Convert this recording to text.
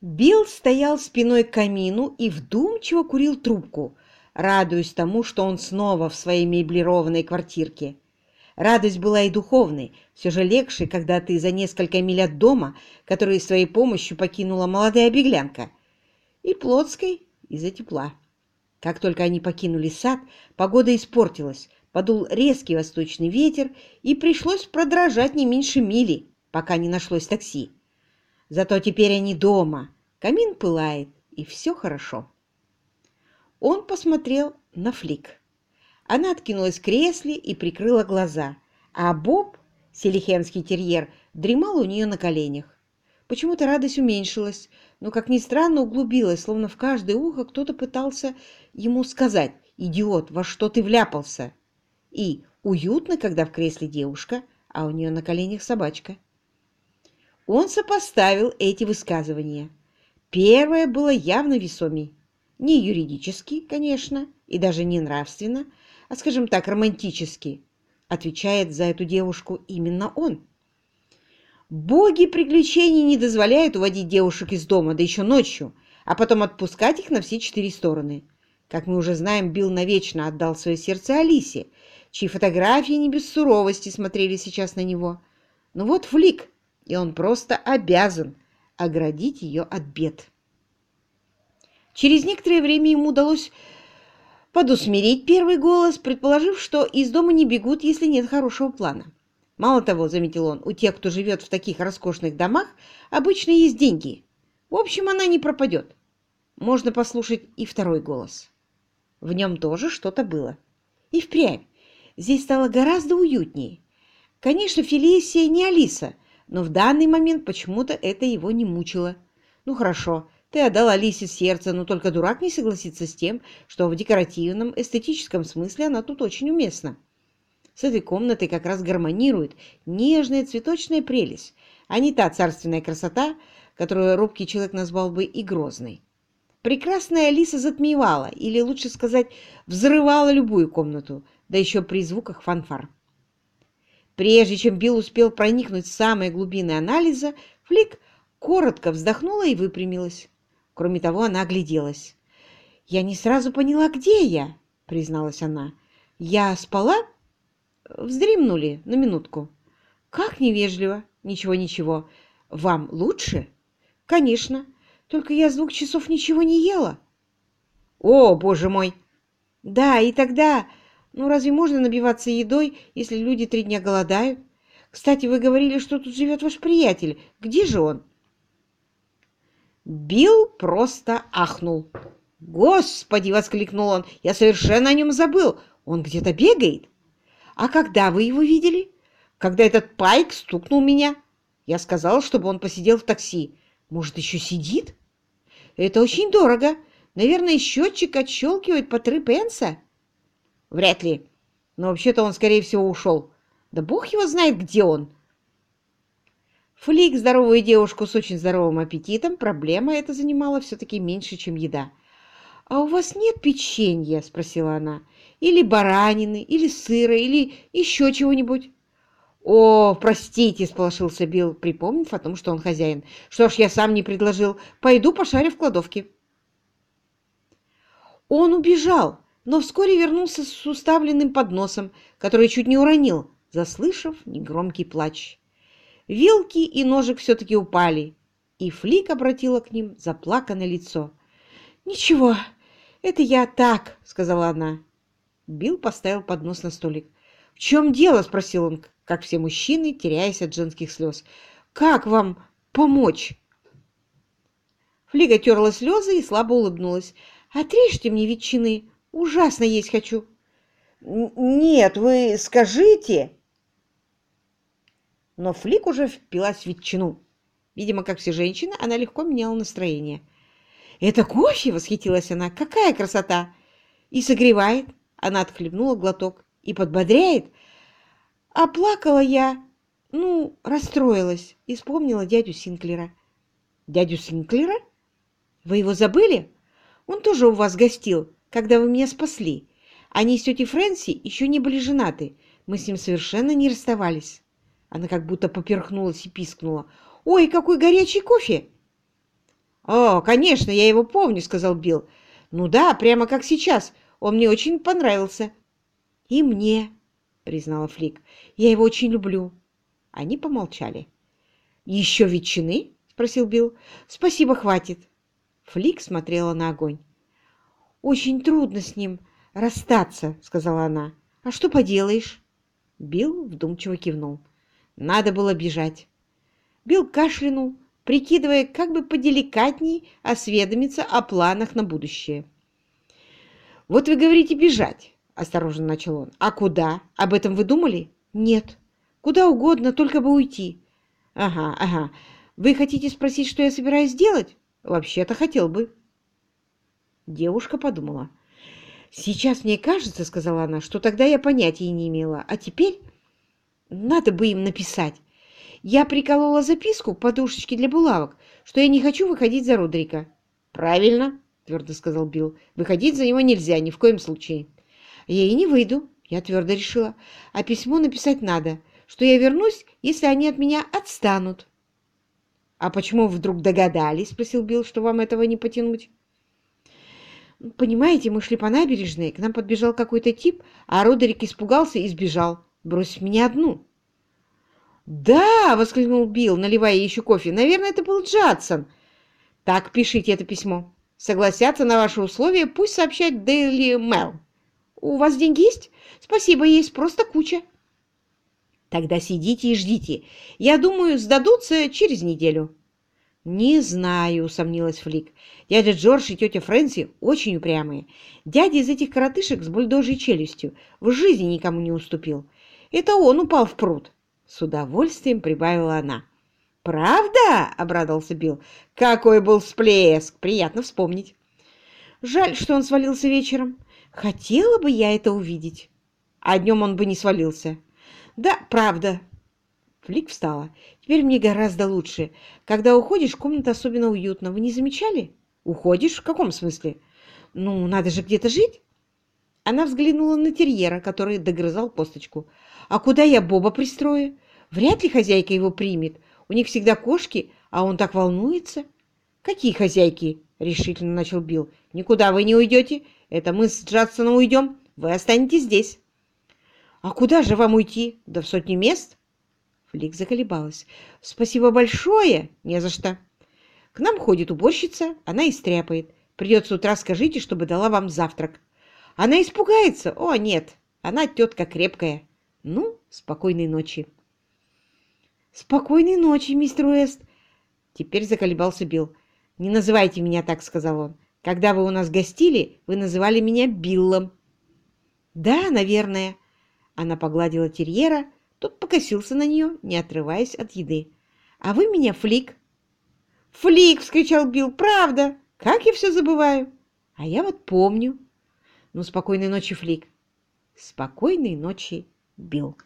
Билл стоял спиной к камину и вдумчиво курил трубку, радуясь тому, что он снова в своей меблированной квартирке. Радость была и духовной, все же легче, когда ты за несколько миль от дома, который своей помощью покинула молодая беглянка, и плотской из-за тепла. Как только они покинули сад, погода испортилась, подул резкий восточный ветер, и пришлось продрожать не меньше мили, пока не нашлось такси. Зато теперь они дома, камин пылает, и все хорошо. Он посмотрел на Флик. Она откинулась в кресле и прикрыла глаза, а Боб, селихемский терьер, дремал у нее на коленях. Почему-то радость уменьшилась, но, как ни странно, углубилась, словно в каждое ухо кто-то пытался ему сказать «Идиот, во что ты вляпался?» И «Уютно, когда в кресле девушка, а у нее на коленях собачка». Он сопоставил эти высказывания. Первое было явно весомей. Не юридически, конечно, и даже не нравственно, а, скажем так, романтически. Отвечает за эту девушку именно он. Боги приключений не дозволяют уводить девушек из дома, да еще ночью, а потом отпускать их на все четыре стороны. Как мы уже знаем, Билл навечно отдал свое сердце Алисе, чьи фотографии не без суровости смотрели сейчас на него. Но вот Флик, и он просто обязан оградить ее от бед. Через некоторое время ему удалось подусмирить первый голос, предположив, что из дома не бегут, если нет хорошего плана. Мало того, заметил он, у тех, кто живет в таких роскошных домах, обычно есть деньги. В общем, она не пропадет. Можно послушать и второй голос. В нем тоже что-то было. И впрямь. Здесь стало гораздо уютнее. Конечно, Фелисия не Алиса, но в данный момент почему-то это его не мучило. Ну хорошо, ты отдал Алисе сердце, но только дурак не согласится с тем, что в декоративном, эстетическом смысле она тут очень уместна. С этой комнатой как раз гармонирует нежная цветочная прелесть, а не та царственная красота, которую робкий человек назвал бы и грозной. Прекрасная Алиса затмевала, или лучше сказать, взрывала любую комнату, да еще при звуках фанфар. Прежде чем Билл успел проникнуть в самые глубины анализа, Флик коротко вздохнула и выпрямилась. Кроме того, она огляделась. «Я не сразу поняла, где я», — призналась она. «Я спала?» Вздремнули на минутку. Как невежливо. Ничего, ничего. Вам лучше? Конечно. Только я с двух часов ничего не ела. О, боже мой! Да, и тогда... Ну, разве можно набиваться едой, если люди три дня голодают? Кстати, вы говорили, что тут живет ваш приятель. Где же он? Билл просто ахнул. «Господи!» — воскликнул он. «Я совершенно о нем забыл. Он где-то бегает?» «А когда вы его видели?» «Когда этот Пайк стукнул меня. Я сказал, чтобы он посидел в такси. Может, еще сидит?» «Это очень дорого. Наверное, счетчик отщелкивает по три пенса?» «Вряд ли. Но вообще-то он, скорее всего, ушел. Да бог его знает, где он!» Флик, здоровую девушку с очень здоровым аппетитом, проблема эта занимала все-таки меньше, чем еда. «А у вас нет печенья?» — спросила она или баранины, или сыра, или еще чего-нибудь. «О, простите!» — сполошился Билл, припомнив о том, что он хозяин. «Что ж, я сам не предложил. Пойду пошарю в кладовке». Он убежал, но вскоре вернулся с уставленным подносом, который чуть не уронил, заслышав негромкий плач. Вилки и ножик все-таки упали, и Флик обратила к ним заплаканное лицо. «Ничего, это я так», — сказала она. Билл поставил поднос на столик. «В чем дело?» — спросил он, как все мужчины, теряясь от женских слез. «Как вам помочь?» Флига терла слезы и слабо улыбнулась. «Отрежьте мне ветчины. Ужасно есть хочу». «Нет, вы скажите...» Но Флик уже впилась в ветчину. Видимо, как все женщины, она легко меняла настроение. «Это кофе!» — восхитилась она. «Какая красота! И согревает, она отхлебнула глоток. И подбодряет. А плакала я, ну, расстроилась и вспомнила дядю Синклера. Дядю Синклера? Вы его забыли? Он тоже у вас гостил, когда вы меня спасли. Они с тетей Фрэнси еще не были женаты. Мы с ним совершенно не расставались. Она как будто поперхнулась и пискнула. «Ой, какой горячий кофе!» «О, конечно, я его помню», — сказал Билл. «Ну да, прямо как сейчас. Он мне очень понравился». «И мне», — признала Флик. «Я его очень люблю». Они помолчали. «Еще ветчины?» — спросил Билл. «Спасибо, хватит». Флик смотрела на огонь. «Очень трудно с ним расстаться», — сказала она. «А что поделаешь?» Билл вдумчиво кивнул. «Надо было бежать». Билл кашлянул, прикидывая, как бы поделикатней осведомиться о планах на будущее. «Вот вы говорите бежать», — осторожно начал он. «А куда? Об этом вы думали?» «Нет. Куда угодно, только бы уйти». «Ага, ага. Вы хотите спросить, что я собираюсь делать?» «Вообще-то хотел бы». Девушка подумала. «Сейчас мне кажется, — сказала она, — что тогда я понятия не имела, а теперь надо бы им написать. Я приколола записку к подушечке для булавок, что я не хочу выходить за Родрика. «Правильно», — твердо сказал Билл. «Выходить за него нельзя, ни в коем случае». «Я и не выйду», — я твердо решила. «А письмо написать надо, что я вернусь, если они от меня отстанут». «А почему вдруг догадались?» — спросил Билл, что вам этого не потянуть. «Понимаете, мы шли по набережной, к нам подбежал какой-то тип, а Родерик испугался и сбежал, бросив меня одну». «Да!» — воскликнул Билл, наливая еще кофе. «Наверное, это был Джадсон. Так, пишите это письмо. Согласятся на ваши условия, пусть сообщает Daily Mail. У вас деньги есть? Спасибо, есть, просто куча». «Тогда сидите и ждите. Я думаю, сдадутся через неделю». «Не знаю», — усомнилась Флик. «Дядя Джордж и тетя Фрэнси очень упрямые. Дядя из этих коротышек с бульдожей челюстью в жизни никому не уступил. Это он упал в пруд». С удовольствием прибавила она. «Правда?» — обрадовался Билл. «Какой был всплеск! Приятно вспомнить». «Жаль, что он свалился вечером. Хотела бы я это увидеть. А днем он бы не свалился». «Да, правда». Флик встала. «Теперь мне гораздо лучше. Когда уходишь, комната особенно уютна. Вы не замечали?» «Уходишь? В каком смысле?» «Ну, надо же где-то жить». Она взглянула на терьера, который догрызал косточку. А куда я Боба пристрою? Вряд ли хозяйка его примет. У них всегда кошки, а он так волнуется. Какие хозяйки? Решительно начал Билл. Никуда вы не уйдете. Это мы с Джадсоном уйдем. Вы останетесь здесь. А куда же вам уйти? Да в сотни мест. Флик заколебалась. Спасибо большое. Не за что. К нам ходит уборщица, она истряпает. Придет с утра, скажите, чтобы дала вам завтрак. Она испугается. О, нет, она тетка крепкая. Ну, спокойной ночи. Спокойной ночи, мистер Уэст. Теперь заколебался Билл. Не называйте меня так, сказал он. Когда вы у нас гостили, вы называли меня Биллом. Да, наверное. Она погладила терьера, тот покосился на нее, не отрываясь от еды. А вы меня Флик. Флик, вскричал Билл, правда? Как я все забываю? А я вот помню. Ну, спокойной ночи, Флик. Спокойной ночи, Билл.